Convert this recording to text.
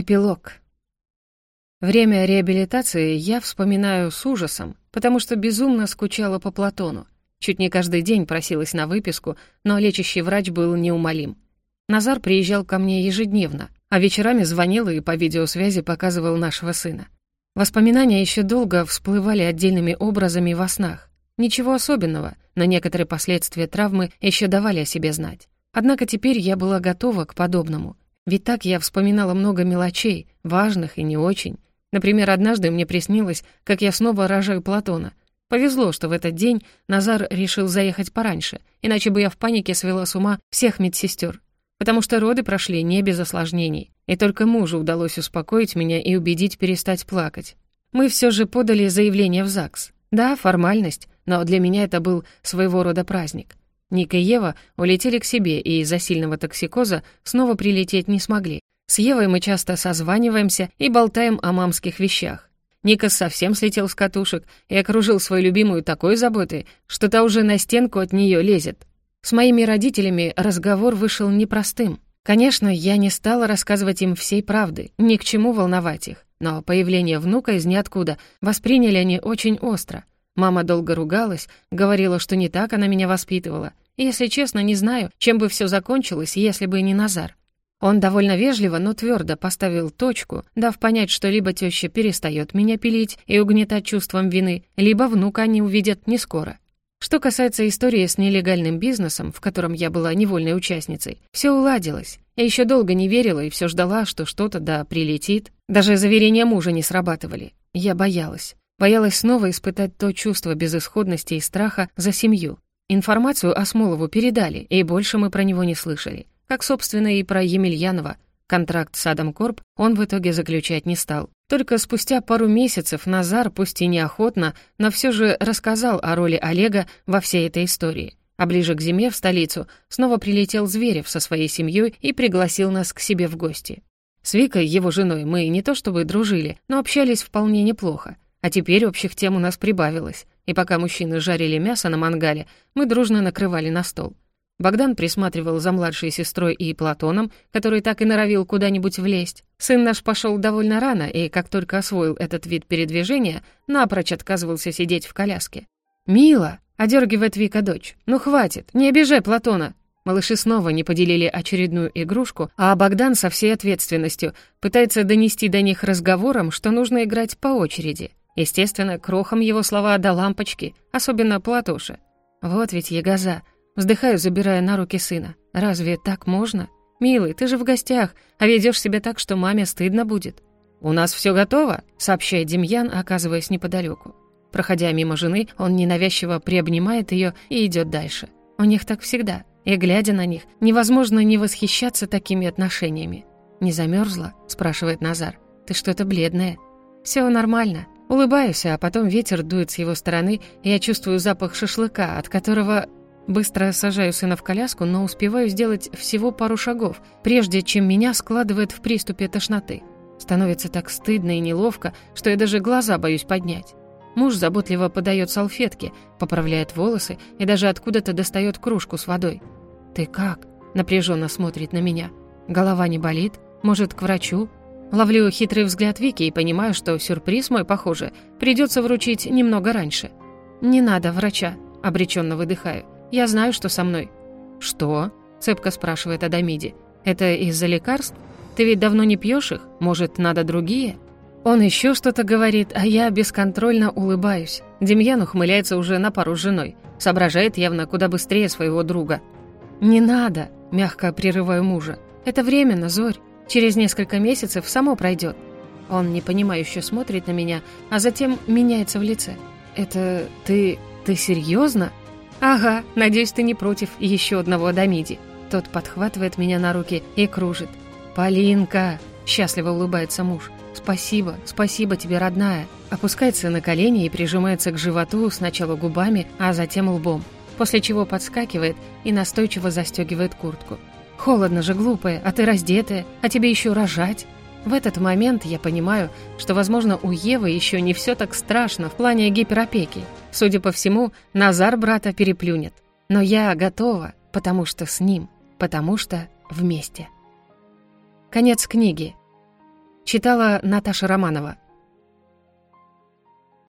Эпилог. Время реабилитации я вспоминаю с ужасом, потому что безумно скучала по Платону. Чуть не каждый день просилась на выписку, но лечащий врач был неумолим. Назар приезжал ко мне ежедневно, а вечерами звонил и по видеосвязи показывал нашего сына. Воспоминания еще долго всплывали отдельными образами во снах. Ничего особенного, но некоторые последствия травмы еще давали о себе знать. Однако теперь я была готова к подобному. Ведь так я вспоминала много мелочей, важных и не очень. Например, однажды мне приснилось, как я снова рожаю Платона. Повезло, что в этот день Назар решил заехать пораньше, иначе бы я в панике свела с ума всех медсестер. Потому что роды прошли не без осложнений, и только мужу удалось успокоить меня и убедить перестать плакать. Мы все же подали заявление в ЗАГС. Да, формальность, но для меня это был своего рода праздник. Ника и Ева улетели к себе и из-за сильного токсикоза снова прилететь не смогли. С Евой мы часто созваниваемся и болтаем о мамских вещах. Ника совсем слетел с катушек и окружил свою любимую такой заботой, что та уже на стенку от нее лезет. С моими родителями разговор вышел непростым. Конечно, я не стала рассказывать им всей правды, ни к чему волновать их, но появление внука из ниоткуда восприняли они очень остро — Мама долго ругалась, говорила, что не так она меня воспитывала. Если честно, не знаю, чем бы все закончилось, если бы не Назар. Он довольно вежливо, но твердо поставил точку, дав понять, что либо теща перестает меня пилить и угнетать чувством вины, либо внука они увидят не скоро. Что касается истории с нелегальным бизнесом, в котором я была невольной участницей, все уладилось. Я еще долго не верила и все ждала, что что-то да прилетит. Даже заверения мужа не срабатывали. Я боялась. Боялась снова испытать то чувство безысходности и страха за семью. Информацию о Смолову передали, и больше мы про него не слышали. Как, собственно, и про Емельянова. Контракт с Адом Корп он в итоге заключать не стал. Только спустя пару месяцев Назар, пусть и неохотно, но все же рассказал о роли Олега во всей этой истории. А ближе к зиме в столицу снова прилетел Зверев со своей семьей и пригласил нас к себе в гости. С Викой, его женой, мы не то чтобы дружили, но общались вполне неплохо. А теперь общих тем у нас прибавилось, и пока мужчины жарили мясо на мангале, мы дружно накрывали на стол. Богдан присматривал за младшей сестрой и Платоном, который так и норовил куда-нибудь влезть. Сын наш пошел довольно рано, и как только освоил этот вид передвижения, напрочь отказывался сидеть в коляске. «Мила!» — одергивает Вика дочь. «Ну хватит, не обижай Платона!» Малыши снова не поделили очередную игрушку, а Богдан со всей ответственностью пытается донести до них разговором, что нужно играть по очереди. Естественно, крохом его слова до лампочки, особенно Платоше. Вот ведь ягоза. Вздыхаю, забирая на руки сына. Разве так можно? Милый, ты же в гостях, а ведешь себя так, что маме стыдно будет. «У нас все готово», — сообщает Демьян, оказываясь неподалеку. Проходя мимо жены, он ненавязчиво приобнимает ее и идет дальше. У них так всегда, и, глядя на них, невозможно не восхищаться такими отношениями. «Не замерзла? спрашивает Назар. «Ты что-то бледная». Все нормально», Улыбаюсь, а потом ветер дует с его стороны, и я чувствую запах шашлыка, от которого быстро сажаю сына в коляску, но успеваю сделать всего пару шагов, прежде чем меня складывает в приступе тошноты. Становится так стыдно и неловко, что я даже глаза боюсь поднять. Муж заботливо подает салфетки, поправляет волосы и даже откуда-то достает кружку с водой. «Ты как?» — напряженно смотрит на меня. «Голова не болит? Может, к врачу?» Ловлю хитрый взгляд Вики и понимаю, что сюрприз мой, похоже, придется вручить немного раньше. «Не надо врача», — обреченно выдыхаю. «Я знаю, что со мной». «Что?» — цепко спрашивает Адамиди. «Это из-за лекарств? Ты ведь давно не пьешь их? Может, надо другие?» Он еще что-то говорит, а я бесконтрольно улыбаюсь. Демьян ухмыляется уже на пару с женой. Соображает явно куда быстрее своего друга. «Не надо», — мягко прерываю мужа. «Это временно, Зорь. Через несколько месяцев само пройдет. Он непонимающе смотрит на меня, а затем меняется в лице. «Это ты... ты серьезно?» «Ага, надеюсь, ты не против еще одного Адамиди». Тот подхватывает меня на руки и кружит. «Полинка!» — счастливо улыбается муж. «Спасибо, спасибо тебе, родная!» Опускается на колени и прижимается к животу сначала губами, а затем лбом, после чего подскакивает и настойчиво застегивает куртку. Холодно же, глупая, а ты раздетая, а тебе еще рожать. В этот момент я понимаю, что, возможно, у Евы еще не все так страшно в плане гиперопеки. Судя по всему, Назар брата переплюнет. Но я готова, потому что с ним, потому что вместе. Конец книги. Читала Наташа Романова.